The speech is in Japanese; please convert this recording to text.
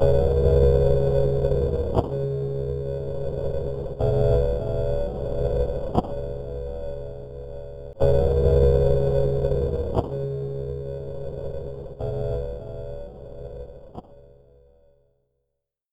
you